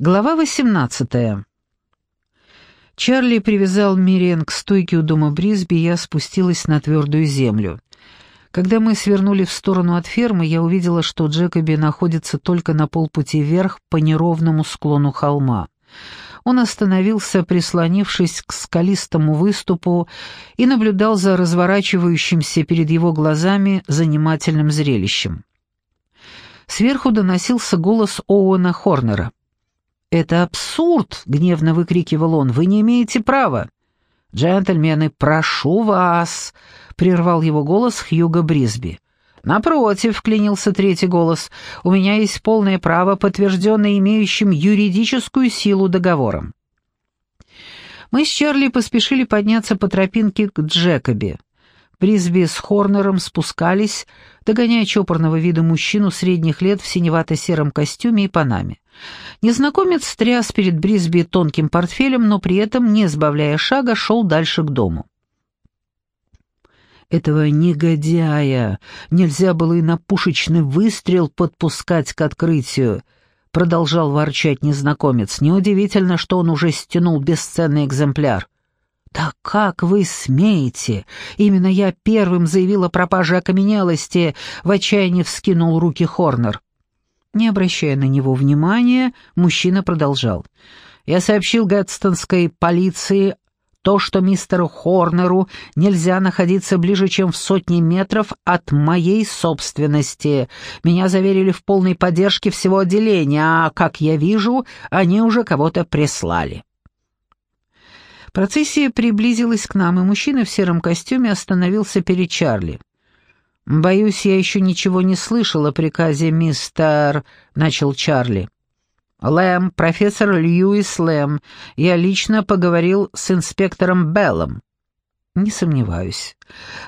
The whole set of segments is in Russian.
Глава 18. Чарли привязал Мириан к стойке у дома Брисби, и я спустилась на твердую землю. Когда мы свернули в сторону от фермы, я увидела, что Джекоби находится только на полпути вверх по неровному склону холма. Он остановился, прислонившись к скалистому выступу, и наблюдал за разворачивающимся перед его глазами занимательным зрелищем. Сверху доносился голос Оуэна Хорнера. «Это абсурд!» — гневно выкрикивал он. «Вы не имеете права!» «Джентльмены, прошу вас!» — прервал его голос Хьюго Брисби. «Напротив», — клянился третий голос, — «у меня есть полное право, подтвержденное имеющим юридическую силу договором». Мы с Чарли поспешили подняться по тропинке к Джекоби. Брисби с Хорнером спускались, догоняя чопорного вида мужчину средних лет в синевато-сером костюме и панаме. Незнакомец тряс перед Брисби тонким портфелем, но при этом, не сбавляя шага, шел дальше к дому. Этого негодяя нельзя было и на пушечный выстрел подпускать к открытию, продолжал ворчать незнакомец. Неудивительно, что он уже стянул бесценный экземпляр. «Да как вы смеете? Именно я первым заявил о пропаже окаменелости!» — в отчаянии вскинул руки Хорнер. Не обращая на него внимания, мужчина продолжал. «Я сообщил Гэтстонской полиции то, что мистеру Хорнеру нельзя находиться ближе, чем в сотни метров от моей собственности. Меня заверили в полной поддержке всего отделения, а, как я вижу, они уже кого-то прислали». Процессия приблизилась к нам, и мужчина в сером костюме остановился перед Чарли. «Боюсь, я еще ничего не слышал о приказе мистер...» — начал Чарли. «Лэм, профессор Льюис Лэм. Я лично поговорил с инспектором Беллом». «Не сомневаюсь.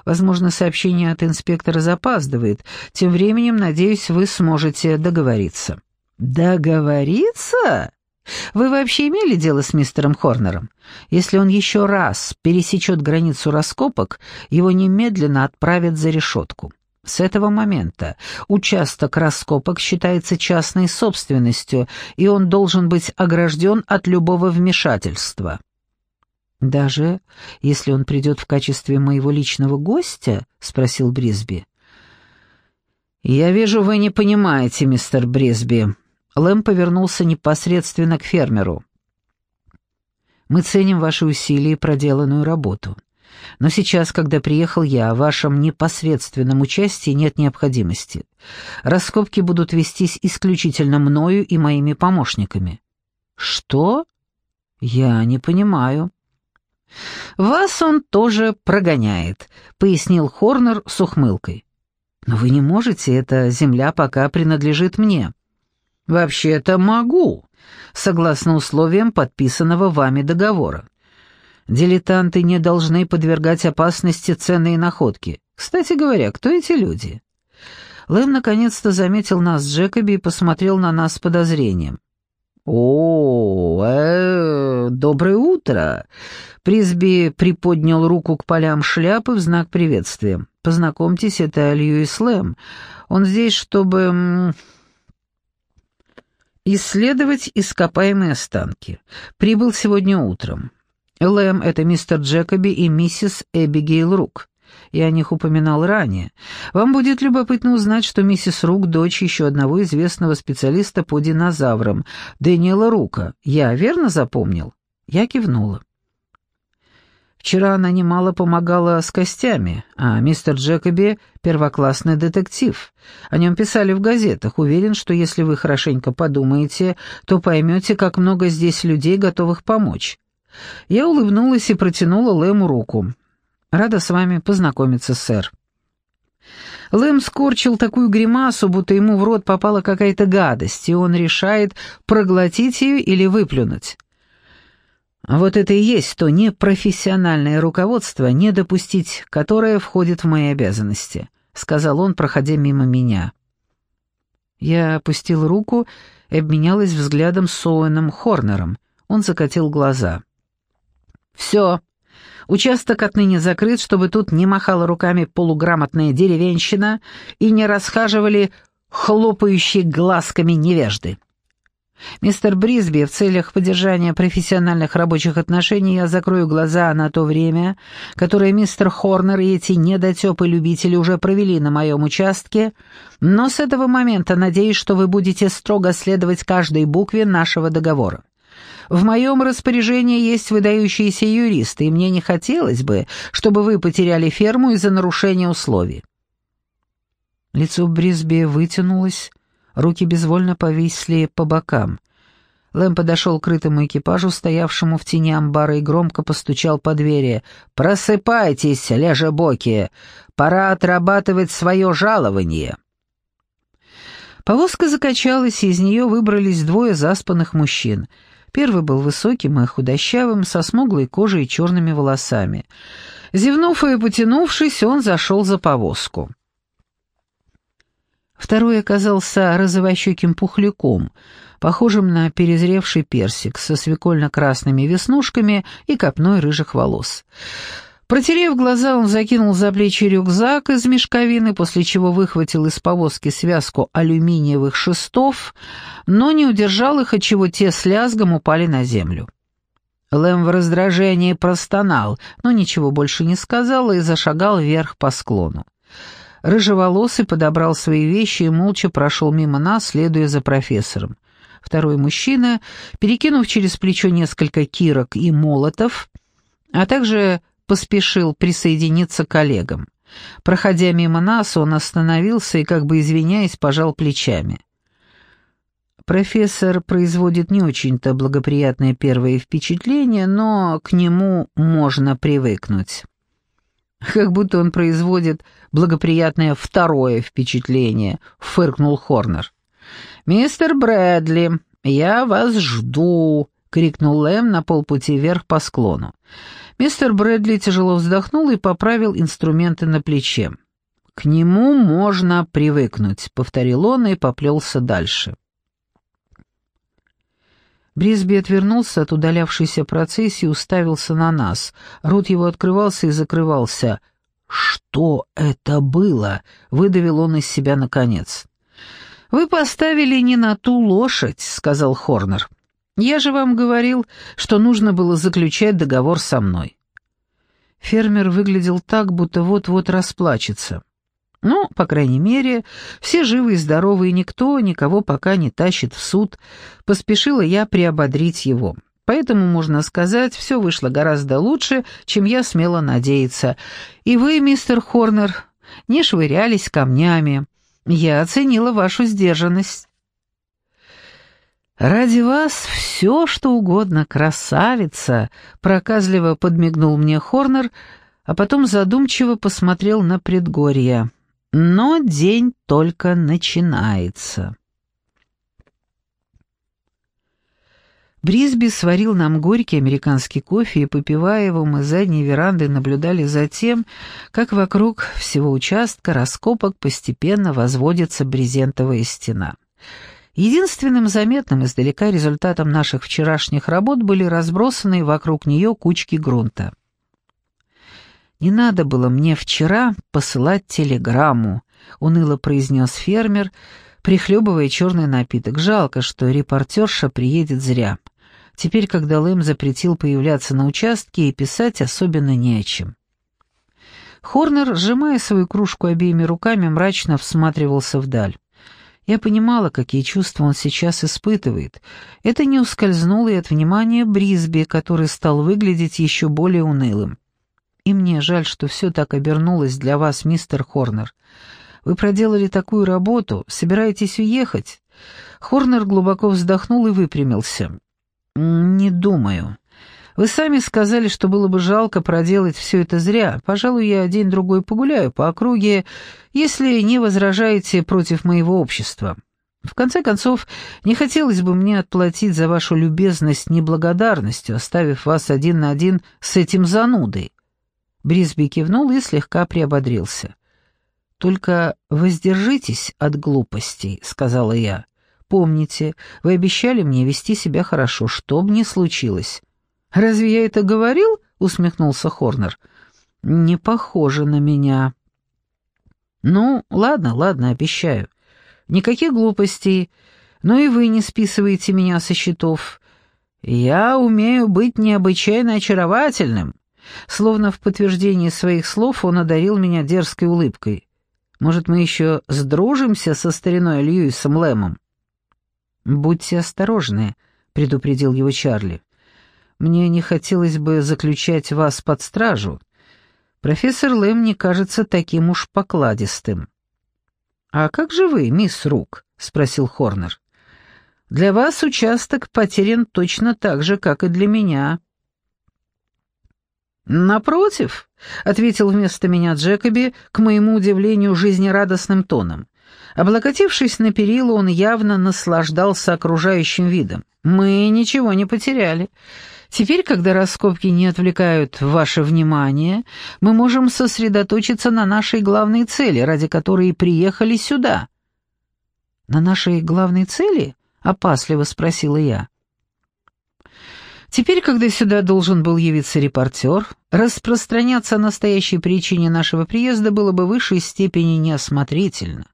Возможно, сообщение от инспектора запаздывает. Тем временем, надеюсь, вы сможете договориться». «Договориться?» Вы вообще имели дело с мистером Хорнером? Если он еще раз пересечет границу раскопок, его немедленно отправят за решетку. С этого момента участок раскопок считается частной собственностью, и он должен быть огражден от любого вмешательства. «Даже если он придет в качестве моего личного гостя?» — спросил Брисби. «Я вижу, вы не понимаете, мистер Брисби», Лэм повернулся непосредственно к фермеру. «Мы ценим ваши усилия и проделанную работу. Но сейчас, когда приехал я, в вашем непосредственном участии нет необходимости. Раскопки будут вестись исключительно мною и моими помощниками». «Что? Я не понимаю». «Вас он тоже прогоняет», — пояснил Хорнер с ухмылкой. «Но вы не можете, эта земля пока принадлежит мне». «Вообще-то могу, согласно условиям подписанного вами договора. Дилетанты не должны подвергать опасности ценные находки. Кстати говоря, кто эти люди?» Лэм наконец-то заметил нас с Джекоби и посмотрел на нас с подозрением. «О, э, доброе утро!» Присби приподнял руку к полям шляпы в знак приветствия. «Познакомьтесь, это Льюис Лэм. Он здесь, чтобы...» исследовать ископаемые останки. Прибыл сегодня утром. Лэм — это мистер Джекоби и миссис Эбигейл Рук. Я о них упоминал ранее. Вам будет любопытно узнать, что миссис Рук — дочь еще одного известного специалиста по динозаврам, Дэниела Рука. Я верно запомнил? Я кивнула. Вчера она немало помогала с костями, а мистер Джекоби — первоклассный детектив. О нем писали в газетах. Уверен, что если вы хорошенько подумаете, то поймете, как много здесь людей, готовых помочь. Я улыбнулась и протянула Лэму руку. «Рада с вами познакомиться, сэр». Лэм скорчил такую гримасу, будто ему в рот попала какая-то гадость, и он решает, проглотить ее или выплюнуть. Вот это и есть то непрофессиональное руководство, не допустить которое входит в мои обязанности», — сказал он, проходя мимо меня. Я опустил руку и обменялась взглядом с Оуэном Хорнером. Он закатил глаза. «Все. Участок отныне закрыт, чтобы тут не махала руками полуграмотная деревенщина и не расхаживали хлопающие глазками невежды». Мистер Брисби, в целях поддержания профессиональных рабочих отношений я закрою глаза на то время, которое мистер Хорнер и эти недотепы-любители уже провели на моем участке, но с этого момента надеюсь, что вы будете строго следовать каждой букве нашего договора. В моем распоряжении есть выдающиеся юристы, и мне не хотелось бы, чтобы вы потеряли ферму из-за нарушения условий». Лицо Брисби вытянулось, руки безвольно повисли по бокам. Лэм подошел к крытому экипажу, стоявшему в тени амбара, и громко постучал по двери. «Просыпайтесь, лежебоки! Пора отрабатывать свое жалование!» Повозка закачалась, и из нее выбрались двое заспанных мужчин. Первый был высоким и худощавым, со смуглой кожей и черными волосами. Зевнув и потянувшись, он зашел за повозку. Второй оказался розовощеким пухляком, похожим на перезревший персик, со свекольно-красными веснушками и копной рыжих волос. Протерев глаза, он закинул за плечи рюкзак из мешковины, после чего выхватил из повозки связку алюминиевых шестов, но не удержал их, отчего те с лязгом упали на землю. Лэм в раздражении простонал, но ничего больше не сказал и зашагал вверх по склону. Рыжеволосый подобрал свои вещи и молча прошел мимо нас, следуя за профессором. Второй мужчина, перекинув через плечо несколько кирок и молотов, а также поспешил присоединиться к коллегам. Проходя мимо нас, он остановился и, как бы извиняясь, пожал плечами. Профессор производит не очень-то благоприятное первое впечатление, но к нему можно привыкнуть. «Как будто он производит благоприятное второе впечатление», — фыркнул Хорнер. «Мистер Брэдли, я вас жду», — крикнул Лэм на полпути вверх по склону. Мистер Брэдли тяжело вздохнул и поправил инструменты на плече. «К нему можно привыкнуть», — повторил он и поплелся дальше. Брисби отвернулся от удалявшейся процессии и уставился на нас. Рот его открывался и закрывался. «Что это было?» — выдавил он из себя наконец. «Вы поставили не на ту лошадь», — сказал Хорнер. «Я же вам говорил, что нужно было заключать договор со мной». Фермер выглядел так, будто вот-вот расплачется. Ну, по крайней мере, все живы и здоровы, и никто никого пока не тащит в суд. Поспешила я приободрить его. Поэтому, можно сказать, все вышло гораздо лучше, чем я смела надеяться. И вы, мистер Хорнер, не швырялись камнями. Я оценила вашу сдержанность. «Ради вас все, что угодно, красавица!» — проказливо подмигнул мне Хорнер, а потом задумчиво посмотрел на предгорье. Но день только начинается. Брисби сварил нам горький американский кофе, и, попивая его, мы с задней веранды наблюдали за тем, как вокруг всего участка раскопок постепенно возводится брезентовая стена. Единственным заметным издалека результатом наших вчерашних работ были разбросанные вокруг нее кучки грунта. «Не надо было мне вчера посылать телеграмму», — уныло произнес фермер, прихлебывая черный напиток. «Жалко, что репортерша приедет зря. Теперь, когда Лэм запретил появляться на участке, и писать особенно не о чем». Хорнер, сжимая свою кружку обеими руками, мрачно всматривался вдаль. Я понимала, какие чувства он сейчас испытывает. Это не ускользнуло и от внимания Брисби, который стал выглядеть еще более унылым. И мне жаль, что все так обернулось для вас, мистер Хорнер. Вы проделали такую работу, собираетесь уехать?» Хорнер глубоко вздохнул и выпрямился. «Не думаю. Вы сами сказали, что было бы жалко проделать все это зря. Пожалуй, я день-другой погуляю по округе, если не возражаете против моего общества. В конце концов, не хотелось бы мне отплатить за вашу любезность неблагодарностью, оставив вас один на один с этим занудой. Брисби кивнул и слегка приободрился. «Только воздержитесь от глупостей», — сказала я. «Помните, вы обещали мне вести себя хорошо, что бы ни случилось». «Разве я это говорил?» — усмехнулся Хорнер. «Не похоже на меня». «Ну, ладно, ладно, обещаю. Никаких глупостей. но и вы не списываете меня со счетов. Я умею быть необычайно очаровательным». Словно в подтверждение своих слов он одарил меня дерзкой улыбкой. «Может, мы еще сдружимся со стариной Льюисом Лэмом?» «Будьте осторожны», — предупредил его Чарли. «Мне не хотелось бы заключать вас под стражу. Профессор Лэм не кажется таким уж покладистым». «А как же вы, мисс Рук?» — спросил Хорнер. Для вас участок потерян точно так же, как и для меня». «Напротив», — ответил вместо меня Джекоби, к моему удивлению, жизнерадостным тоном. Облокотившись на перила, он явно наслаждался окружающим видом. «Мы ничего не потеряли. Теперь, когда раскопки не отвлекают ваше внимание, мы можем сосредоточиться на нашей главной цели, ради которой и приехали сюда». «На нашей главной цели?» опасливо спросила я. Теперь, когда сюда должен был явиться репортер, распространяться о настоящей причине нашего приезда было бы в высшей степени неосмотрительно.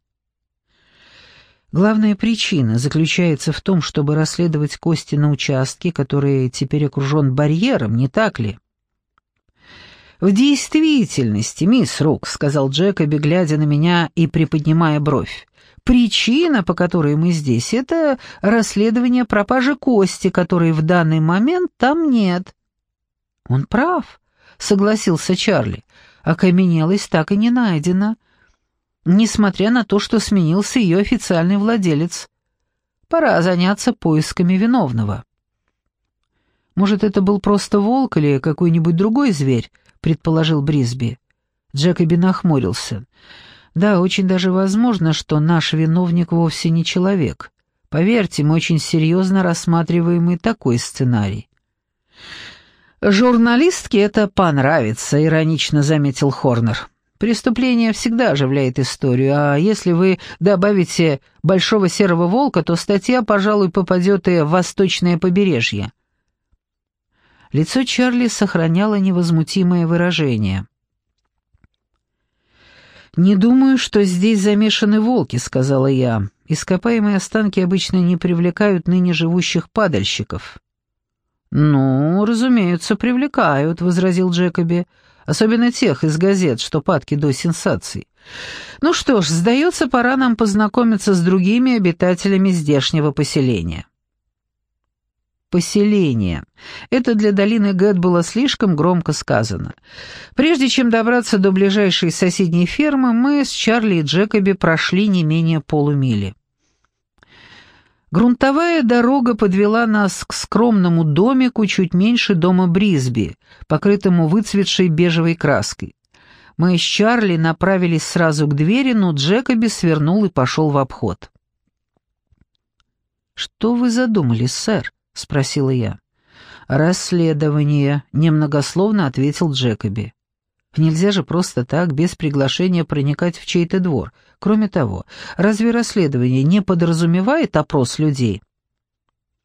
Главная причина заключается в том, чтобы расследовать кости на участке, который теперь окружен барьером, не так ли? «В действительности, мисс Рук», — сказал Джекоби, глядя на меня и приподнимая бровь, Причина, по которой мы здесь, это расследование пропажи кости, которой в данный момент там нет. Он прав, согласился Чарли. Окаменелость так и не найдена, несмотря на то, что сменился ее официальный владелец. Пора заняться поисками виновного. Может, это был просто волк или какой-нибудь другой зверь, предположил Брисби. Джекоби нахмурился. Да, очень даже возможно, что наш виновник вовсе не человек. Поверьте, мы очень серьезно рассматриваем и такой сценарий. «Журналистке это понравится», — иронично заметил Хорнер. «Преступление всегда оживляет историю, а если вы добавите «большого серого волка», то статья, пожалуй, попадет и в восточное побережье». Лицо Чарли сохраняло невозмутимое выражение. «Не думаю, что здесь замешаны волки», — сказала я. «Ископаемые останки обычно не привлекают ныне живущих падальщиков». «Ну, разумеется, привлекают», — возразил Джекоби. «Особенно тех из газет, что падки до сенсаций. Ну что ж, сдается, пора нам познакомиться с другими обитателями здешнего поселения» поселение. Это для долины Гэт было слишком громко сказано. Прежде чем добраться до ближайшей соседней фермы, мы с Чарли и Джекоби прошли не менее полумили. Грунтовая дорога подвела нас к скромному домику чуть меньше дома Брисби, покрытому выцветшей бежевой краской. Мы с Чарли направились сразу к двери, но Джекоби свернул и пошел в обход. «Что вы задумали, сэр?» — спросила я. «Расследование», — немногословно ответил Джекоби. «Нельзя же просто так, без приглашения, проникать в чей-то двор. Кроме того, разве расследование не подразумевает опрос людей?»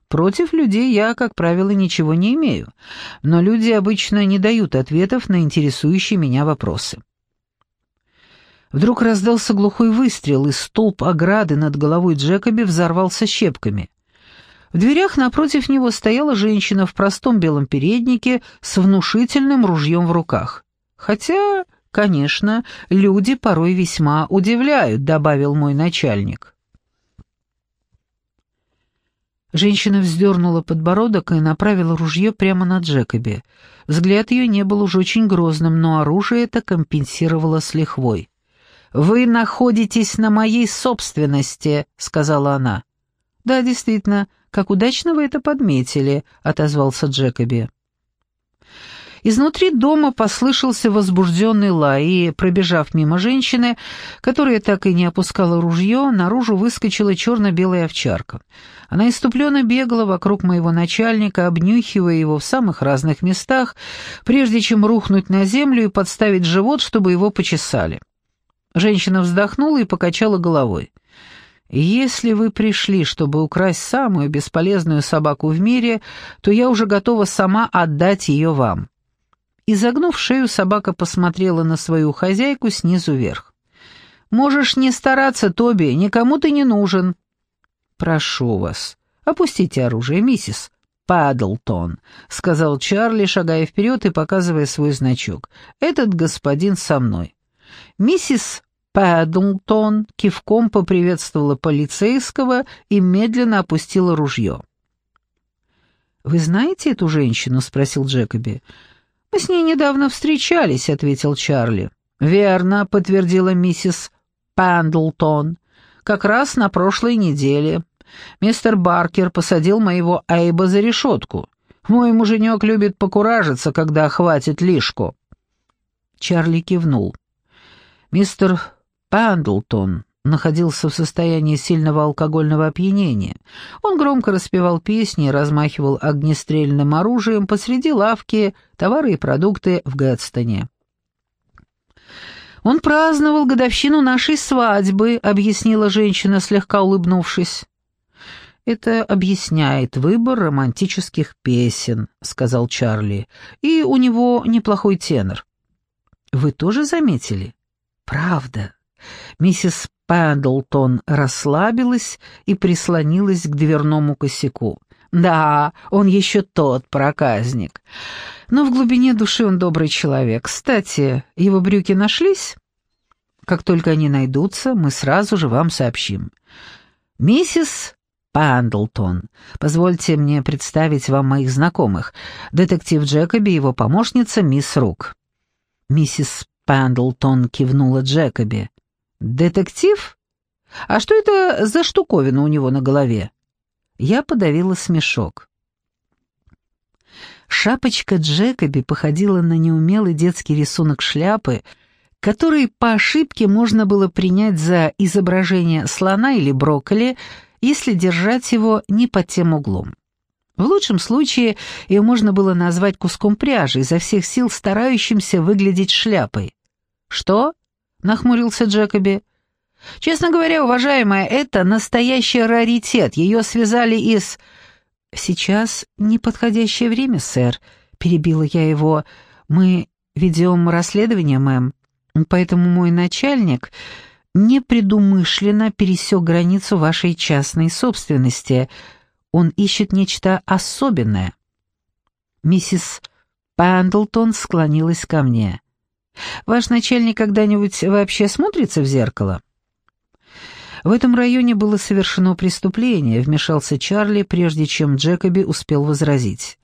Против людей я, как правило, ничего не имею, но люди обычно не дают ответов на интересующие меня вопросы. Вдруг раздался глухой выстрел, и столб ограды над головой Джекоби взорвался щепками. В дверях напротив него стояла женщина в простом белом переднике с внушительным ружьем в руках. «Хотя, конечно, люди порой весьма удивляют», — добавил мой начальник. Женщина вздернула подбородок и направила ружье прямо на Джекоби. Взгляд ее не был уж очень грозным, но оружие это компенсировало с лихвой. «Вы находитесь на моей собственности», — сказала она. «Да, действительно, как удачно вы это подметили», — отозвался Джекоби. Изнутри дома послышался возбужденный лай, и, пробежав мимо женщины, которая так и не опускала ружье, наружу выскочила черно-белая овчарка. Она иступленно бегала вокруг моего начальника, обнюхивая его в самых разных местах, прежде чем рухнуть на землю и подставить живот, чтобы его почесали. Женщина вздохнула и покачала головой. Если вы пришли, чтобы украсть самую бесполезную собаку в мире, то я уже готова сама отдать ее вам». Изогнув шею, собака посмотрела на свою хозяйку снизу вверх. «Можешь не стараться, Тоби, никому ты не нужен». «Прошу вас, опустите оружие, миссис Падлтон», — сказал Чарли, шагая вперед и показывая свой значок. «Этот господин со мной». Миссис Падлтон кивком поприветствовала полицейского и медленно опустила ружье. «Вы знаете эту женщину?» — спросил Джекоби. «Мы с ней недавно встречались», — ответил Чарли. «Верно», — подтвердила миссис Пендлтон. «Как раз на прошлой неделе. Мистер Баркер посадил моего Эйба за решетку. Мой муженек любит покуражиться, когда хватит лишку». Чарли кивнул. Мистер Пендлтон находился в состоянии сильного алкогольного опьянения. Он громко распевал песни размахивал огнестрельным оружием посреди лавки товары и продукты в Гэтстоне. «Он праздновал годовщину нашей свадьбы», — объяснила женщина, слегка улыбнувшись. «Это объясняет выбор романтических песен», — сказал Чарли. «И у него неплохой тенор». «Вы тоже заметили?» «Правда». Миссис Пендлтон расслабилась и прислонилась к дверному косяку. «Да, он еще тот проказник. Но в глубине души он добрый человек. Кстати, его брюки нашлись? Как только они найдутся, мы сразу же вам сообщим. Миссис Пендлтон, позвольте мне представить вам моих знакомых. Детектив Джекоби и его помощница мисс Рук». Миссис Пендлтон кивнула Джекоби. «Детектив? А что это за штуковина у него на голове?» Я подавила смешок. Шапочка Джекоби походила на неумелый детский рисунок шляпы, который по ошибке можно было принять за изображение слона или брокколи, если держать его не под тем углом. В лучшем случае ее можно было назвать куском пряжи, изо всех сил старающимся выглядеть шляпой. «Что?» — нахмурился Джекоби. «Честно говоря, уважаемая, это настоящий раритет. Ее связали из...» «Сейчас неподходящее время, сэр», — перебила я его. «Мы ведем расследование, мэм, поэтому мой начальник непредумышленно пересек границу вашей частной собственности. Он ищет нечто особенное». Миссис Пендлтон склонилась ко мне. Ваш начальник когда-нибудь вообще смотрится в зеркало?» В этом районе было совершено преступление, вмешался Чарли, прежде чем Джекоби успел возразить.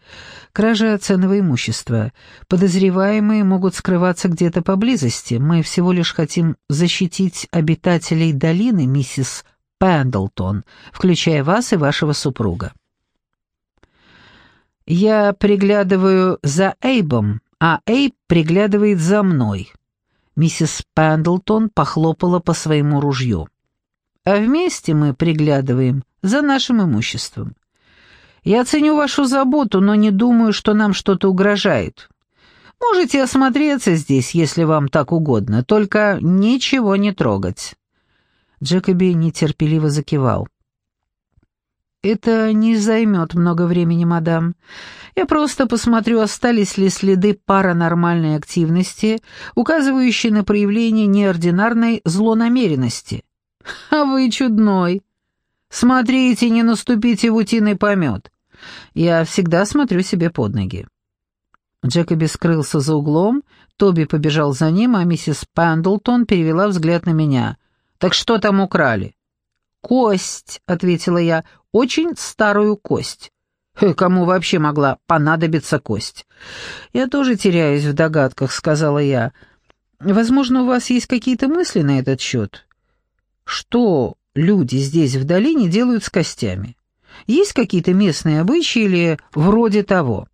Кража ценного имущества. Подозреваемые могут скрываться где-то поблизости. Мы всего лишь хотим защитить обитателей долины, миссис Пендлтон, включая вас и вашего супруга. «Я приглядываю за Эйбом», а Эйб приглядывает за мной. Миссис Пендлтон похлопала по своему ружью. А вместе мы приглядываем за нашим имуществом. Я ценю вашу заботу, но не думаю, что нам что-то угрожает. Можете осмотреться здесь, если вам так угодно, только ничего не трогать». Джекоби нетерпеливо закивал. «Это не займет много времени, мадам. Я просто посмотрю, остались ли следы паранормальной активности, указывающие на проявление неординарной злонамеренности. А вы чудной. Смотрите, не наступите в утиный помет. Я всегда смотрю себе под ноги». Джекоби скрылся за углом, Тоби побежал за ним, а миссис Пендлтон перевела взгляд на меня. «Так что там украли?» «Кость», — ответила я, — «очень старую кость». «Кому вообще могла понадобиться кость?» «Я тоже теряюсь в догадках», — сказала я. «Возможно, у вас есть какие-то мысли на этот счет? Что люди здесь в долине делают с костями? Есть какие-то местные обычаи или вроде того?»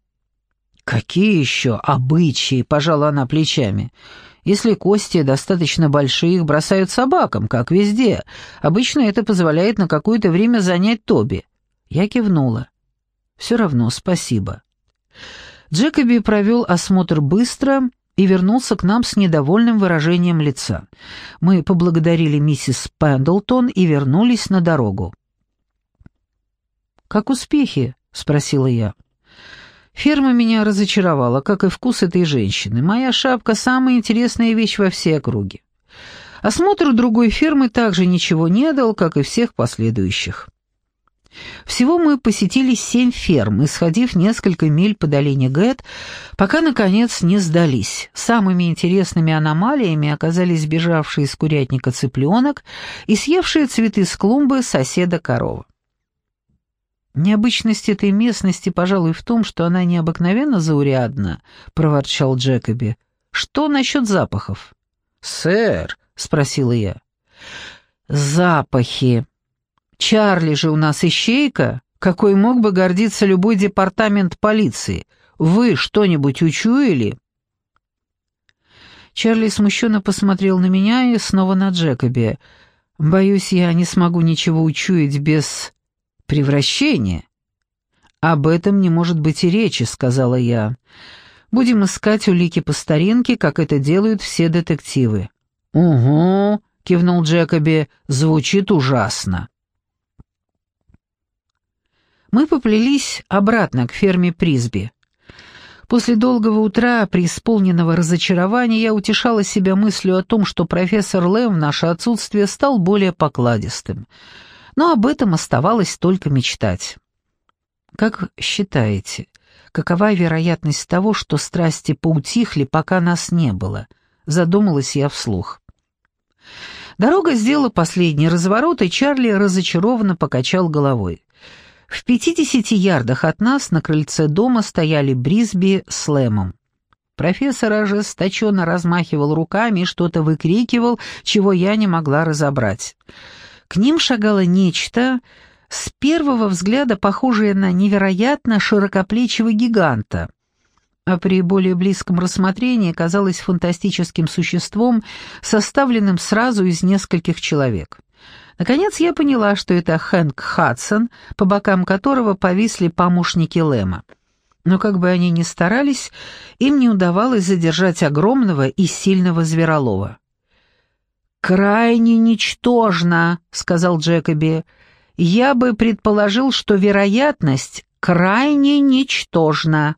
«Какие еще обычаи?» — пожала она плечами. Если кости достаточно большие, их бросают собакам, как везде. Обычно это позволяет на какое-то время занять Тоби. Я кивнула. Все равно спасибо. Джекоби провел осмотр быстро и вернулся к нам с недовольным выражением лица. Мы поблагодарили миссис Пендлтон и вернулись на дорогу. «Как успехи?» — спросила я. Ферма меня разочаровала, как и вкус этой женщины. Моя шапка — самая интересная вещь во всей округе. Осмотр другой фермы также ничего не дал, как и всех последующих. Всего мы посетили семь ферм, исходив несколько миль по долине Гэт, пока, наконец, не сдались. Самыми интересными аномалиями оказались бежавший из курятника цыпленок и съевшие цветы с клумбы соседа корова. «Необычность этой местности, пожалуй, в том, что она необыкновенно заурядна», — проворчал Джекоби. «Что насчет запахов?» «Сэр», — спросила я. «Запахи. Чарли же у нас ищейка, какой мог бы гордиться любой департамент полиции. Вы что-нибудь учуяли?» Чарли смущенно посмотрел на меня и снова на Джекоби. «Боюсь, я не смогу ничего учуять без превращения». «Об этом не может быть и речи», — сказала я. «Будем искать улики по старинке, как это делают все детективы». «Угу», — кивнул Джекоби, — «звучит ужасно». Мы поплелись обратно к ферме Присби. После долгого утра, преисполненного разочарования, я утешала себя мыслью о том, что профессор Лэм в наше отсутствие стал более покладистым. Но об этом оставалось только мечтать. Как считаете, какова вероятность того, что страсти поутихли, пока нас не было? Задумалась я вслух. Дорога сделала последний разворот, и Чарли разочарованно покачал головой. В пятидесяти ярдах от нас на крыльце дома стояли Брисби с Лэмом. Профессор ожесточенно размахивал руками и что-то выкрикивал, чего я не могла разобрать. К ним шагало нечто, с первого взгляда похожее на невероятно широкоплечего гиганта, а при более близком рассмотрении казалось фантастическим существом, составленным сразу из нескольких человек. Наконец я поняла, что это Хэнк Хадсон, по бокам которого повисли помощники Лэма. Но как бы они ни старались, им не удавалось задержать огромного и сильного зверолова. «Крайне ничтожно», — сказал Джекоби. «Я бы предположил, что вероятность крайне ничтожна».